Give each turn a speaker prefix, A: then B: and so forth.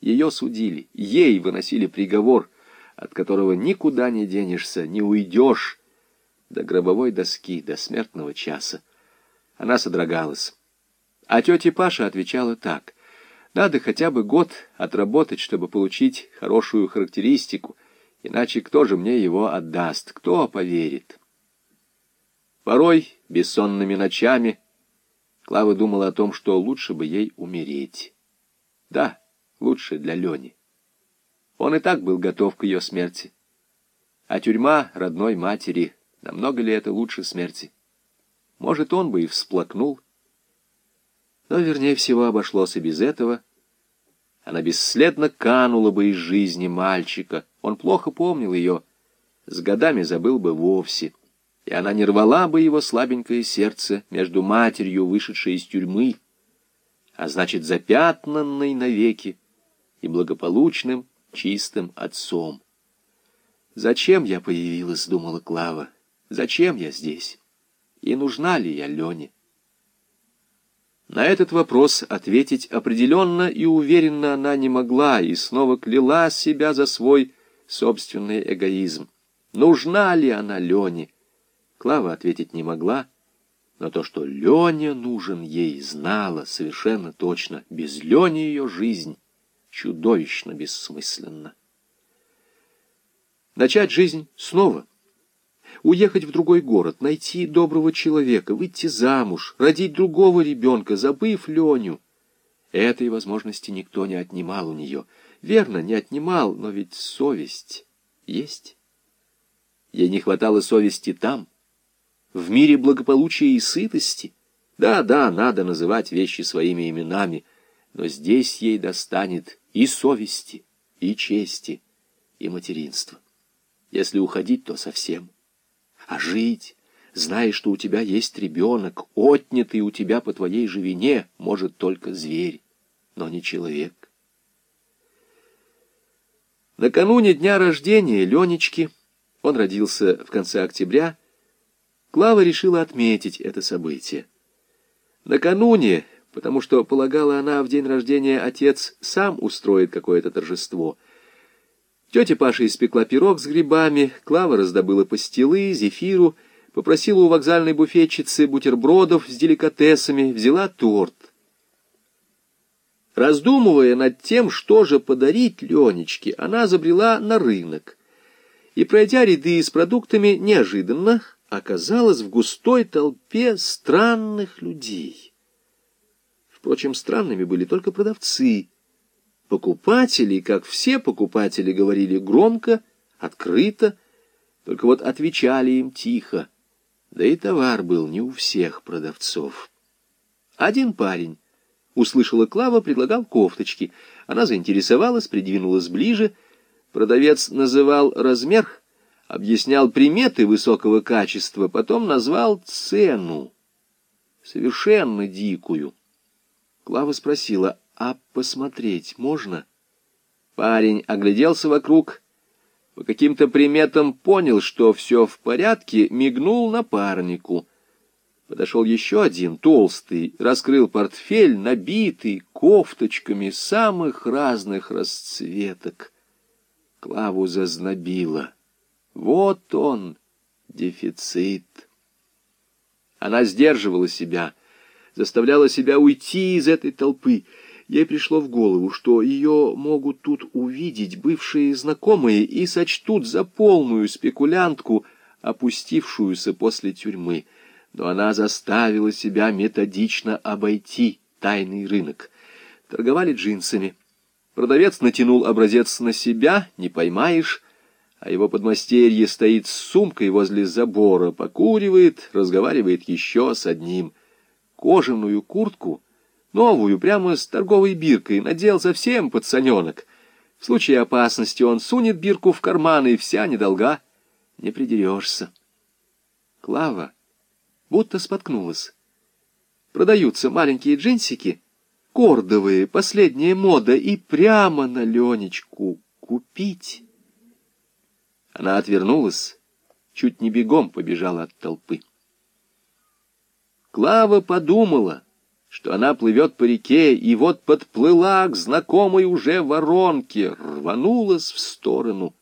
A: Ее судили, ей выносили приговор, от которого никуда не денешься, не уйдешь до гробовой доски, до смертного часа. Она содрогалась. А тетя Паша отвечала так. Надо хотя бы год отработать, чтобы получить хорошую характеристику, иначе кто же мне его отдаст, кто поверит? Порой, бессонными ночами, Клава думала о том, что лучше бы ей умереть. Да, лучше для Лени. Он и так был готов к ее смерти. А тюрьма родной матери, намного ли это лучше смерти? Может, он бы и всплакнул. Но, вернее всего, обошлось и без этого. Она бесследно канула бы из жизни мальчика. Он плохо помнил ее, с годами забыл бы вовсе. И она не рвала бы его слабенькое сердце между матерью, вышедшей из тюрьмы, а значит, запятнанной навеки и благополучным, чистым отцом. «Зачем я появилась?» — думала Клава. «Зачем я здесь? И нужна ли я Лене?» На этот вопрос ответить определенно и уверенно она не могла и снова кляла себя за свой собственный эгоизм. Нужна ли она Лене? Клава ответить не могла, но то, что Леня нужен ей, знала совершенно точно. Без Лени ее жизнь чудовищно бессмысленна. Начать жизнь снова. Уехать в другой город, найти доброго человека, выйти замуж, родить другого ребенка, забыв Леню. Этой возможности никто не отнимал у нее. Верно, не отнимал, но ведь совесть есть. Ей не хватало совести там, в мире благополучия и сытости. Да, да, надо называть вещи своими именами, но здесь ей достанет и совести, и чести, и материнства. Если уходить, то совсем. А жить, зная, что у тебя есть ребенок, отнятый у тебя по твоей же вине, может только зверь, но не человек. Накануне дня рождения Ленечки, он родился в конце октября, Клава решила отметить это событие. Накануне потому что, полагала она, в день рождения отец сам устроит какое-то торжество. Тетя Паша испекла пирог с грибами, Клава раздобыла пастилы, зефиру, попросила у вокзальной буфетчицы бутербродов с деликатесами, взяла торт. Раздумывая над тем, что же подарить Ленечке, она забрела на рынок. И, пройдя ряды с продуктами, неожиданно оказалась в густой толпе странных людей. Впрочем, странными были только продавцы. Покупатели, как все покупатели, говорили громко, открыто, только вот отвечали им тихо. Да и товар был не у всех продавцов. Один парень, услышала Клава, предлагал кофточки. Она заинтересовалась, придвинулась ближе. Продавец называл размер, объяснял приметы высокого качества, потом назвал цену, совершенно дикую. Клава спросила, а посмотреть можно? Парень огляделся вокруг, по каким-то приметам понял, что все в порядке, мигнул напарнику. Подошел еще один, толстый, раскрыл портфель, набитый кофточками самых разных расцветок. Клаву зазнобило. Вот он, дефицит. Она сдерживала себя — заставляла себя уйти из этой толпы. Ей пришло в голову, что ее могут тут увидеть бывшие знакомые и сочтут за полную спекулянтку, опустившуюся после тюрьмы. Но она заставила себя методично обойти тайный рынок. Торговали джинсами. Продавец натянул образец на себя, не поймаешь, а его подмастерье стоит с сумкой возле забора, покуривает, разговаривает еще с одним — кожаную куртку, новую, прямо с торговой биркой, надел совсем пацаненок. В случае опасности он сунет бирку в карман, и вся недолга, не придерешься. Клава будто споткнулась. Продаются маленькие джинсики, кордовые, последняя мода, и прямо на Ленечку купить. Она отвернулась, чуть не бегом побежала от толпы. Клава подумала, что она плывет по реке, и вот подплыла к знакомой уже воронке, рванулась в сторону